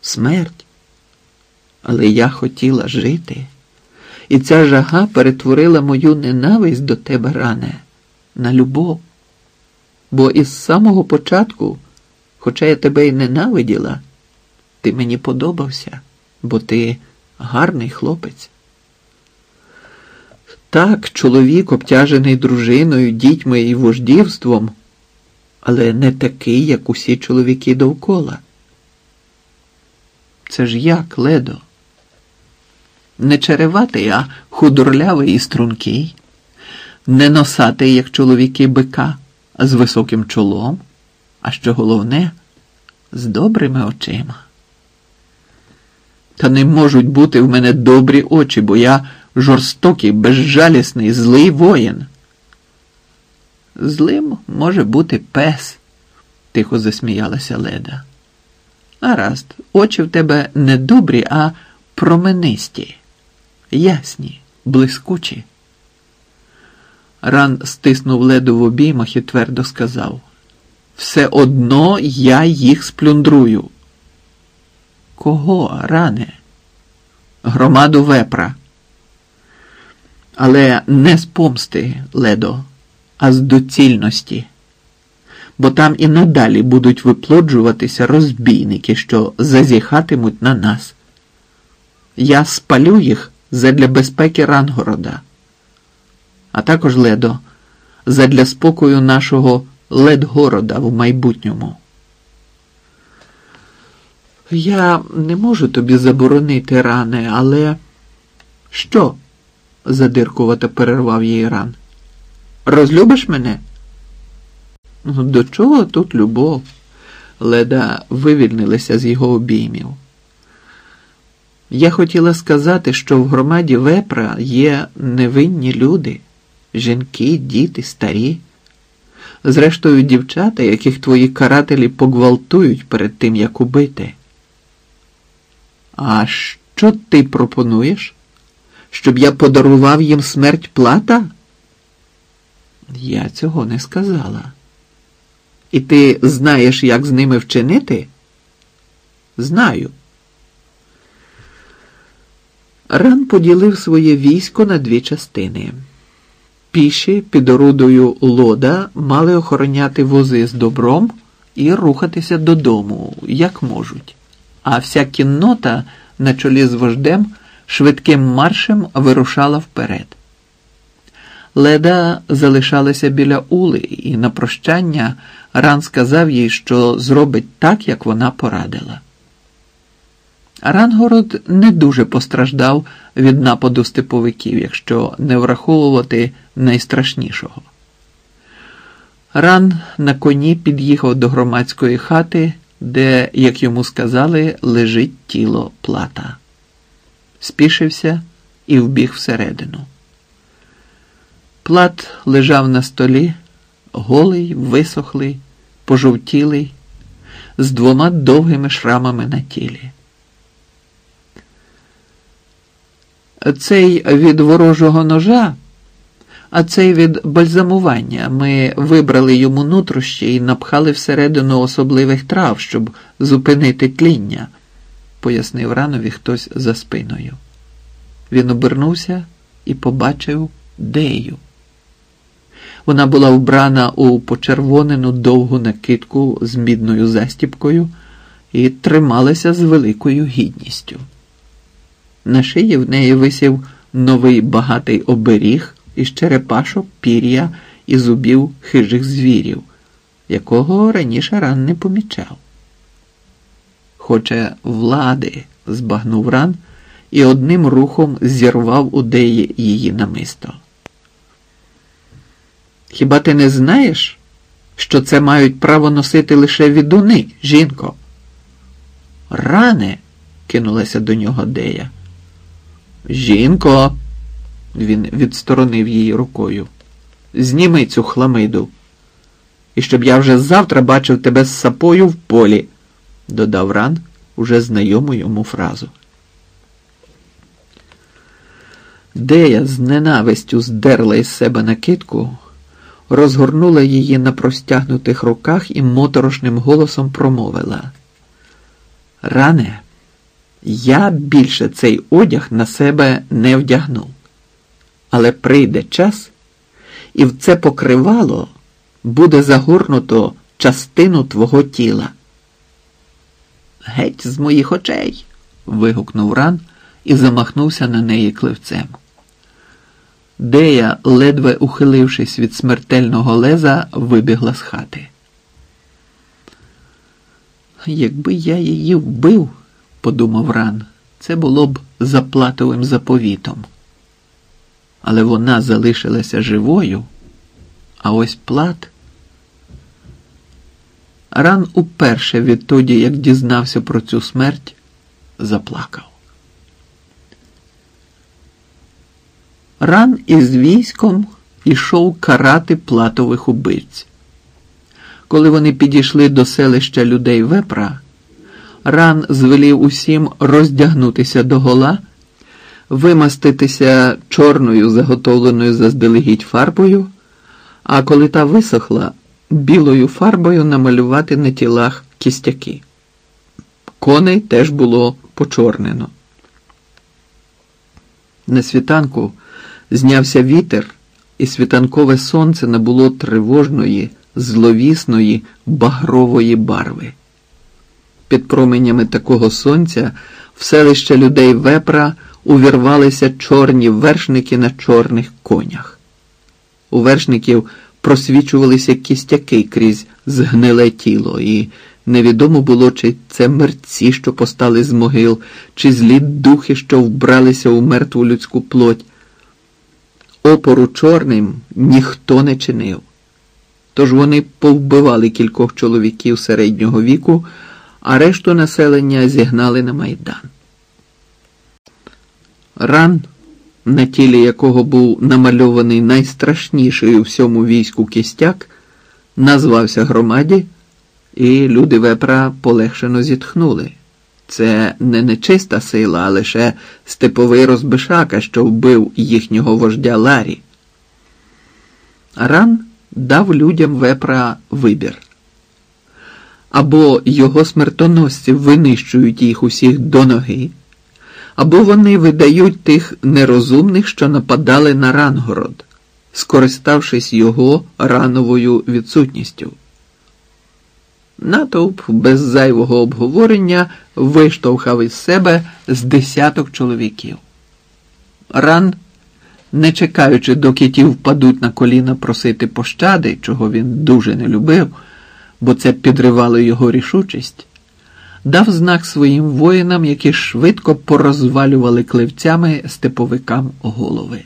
смерть. Але я хотіла жити, і ця жага перетворила мою ненависть до тебе ране на любов. Бо із самого початку, хоча я тебе й ненавиділа, ти мені подобався, бо ти гарний хлопець. Так, чоловік, обтяжений дружиною, дітьми і вождівством, але не такий, як усі чоловіки довкола. Це ж як, ледо? Не череватий, а худорлявий і стрункий, не носатий, як чоловіки бика, з високим чолом, а що головне, з добрими очима. Та не можуть бути в мене добрі очі, бо я жорстокий, безжалісний, злий воїн. Злим може бути пес, тихо засміялася Леда. Гаразд, очі в тебе не добрі, а променисті, ясні, блискучі. Ран стиснув леду в обіймах і твердо сказав: Все одно я їх сплюндрую. Кого, ране? Громаду вепра. Але не з помсти, ледо, а з доцільності. Бо там і надалі будуть виплоджуватися розбійники, що зазіхатимуть на нас. Я спалю їх задля безпеки Рангорода, а також ледо, задля спокою нашого Ледгорода в майбутньому. Я не можу тобі заборонити рани, але що? задиркувато перервав її ран. Розлюбиш мене? «Ну, До чого тут любов? Леда вивільнилася з його обіймів. Я хотіла сказати, що в громаді вепра є невинні люди, жінки, діти, старі, зрештою, дівчата, яких твої карателі погвалтують перед тим, як убити. А що ти пропонуєш? Щоб я подарував їм смерть плата? Я цього не сказала. І ти знаєш, як з ними вчинити? Знаю. Ран поділив своє військо на дві частини. Піші під орудою лода мали охороняти вози з добром і рухатися додому, як можуть. А вся кіннота на чолі з вождем швидким маршем вирушала вперед. Леда залишалася біля Ули, і на прощання Ран сказав їй, що зробить так, як вона порадила. Рангород не дуже постраждав від нападу степовиків, якщо не враховувати найстрашнішого. Ран на коні під'їхав до громадської хати, де, як йому сказали, лежить тіло плата. Спішився і вбіг всередину. Плат лежав на столі, голий, висохлий, пожовтілий, з двома довгими шрамами на тілі. Цей від ворожого ножа, а цей від бальзамування. Ми вибрали йому нутрощі і напхали всередину особливих трав, щоб зупинити тління, пояснив ранові хтось за спиною. Він обернувся і побачив Дею. Вона була вбрана у почервонену довгу накидку з мідною застіпкою і трималася з великою гідністю. На шиї в неї висів новий багатий оберіг із черепашок, пір'я і зубів хижих звірів, якого раніше ран не помічав. Хоче влади, збагнув ран і одним рухом зірвав у деї її намисто. Хіба ти не знаєш, що це мають право носити лише відуни, жінко? Ране, кинулася до нього Дея. Жінко, він відсторонив її рукою. Зніми цю хламиду. І щоб я вже завтра бачив тебе з сапою в полі, додав ран уже знайому йому фразу. Дея з ненавистю здерла із себе накидку, розгорнула її на простягнутих руках і моторошним голосом промовила. Ране. Я більше цей одяг на себе не вдягну. Але прийде час, і в це покривало буде загорнуто частину твого тіла. Геть з моїх очей. вигукнув ран і замахнувся на неї кливцем. Дея, ледве ухилившись від смертельного леза, вибігла з хати. Якби я її вбив, подумав ран, це було б заплатовим заповітом. Але вона залишилася живою, а ось плат. Ран уперше відтоді, як дізнався про цю смерть, заплакав. Ран із військом ішов карати платових убивць. Коли вони підійшли до селища людей вепра, ран звелів усім роздягнутися до гола, вимаститися чорною заготовленою заздалегідь фарбою, а коли та висохла, білою фарбою намалювати на тілах кістяки. Коней теж було почорнено. На світанку знявся вітер, і світанкове сонце набуло тривожної, зловісної, багрової барви. Під променями такого сонця в селище людей вепра увірвалися чорні вершники на чорних конях. У вершників просвічувалися кістяки крізь згниле тіло, і невідомо було, чи це мерці, що постали з могил, чи злі духи, що вбралися у мертву людську плоть. Опору чорним ніхто не чинив. Тож вони повбивали кількох чоловіків середнього віку, а решту населення зігнали на майдан. Ран на тілі якого був намальований найстрашніший у всьому війську кістяк, назвався громаді, і люди вепра полегшено зітхнули. Це не нечиста сила, а лише степовий розбишака, що вбив їхнього вождя Ларі. Ран дав людям вепра вибір. Або його смертоносці винищують їх усіх до ноги або вони видають тих нерозумних, що нападали на Рангород, скориставшись його рановою відсутністю. Натовп без зайвого обговорення виштовхав із себе з десяток чоловіків. Ран, не чекаючи, доки ті впадуть на коліна просити пощади, чого він дуже не любив, бо це підривало його рішучість дав знак своїм воїнам, які швидко порозвалювали кливцями степовикам голови.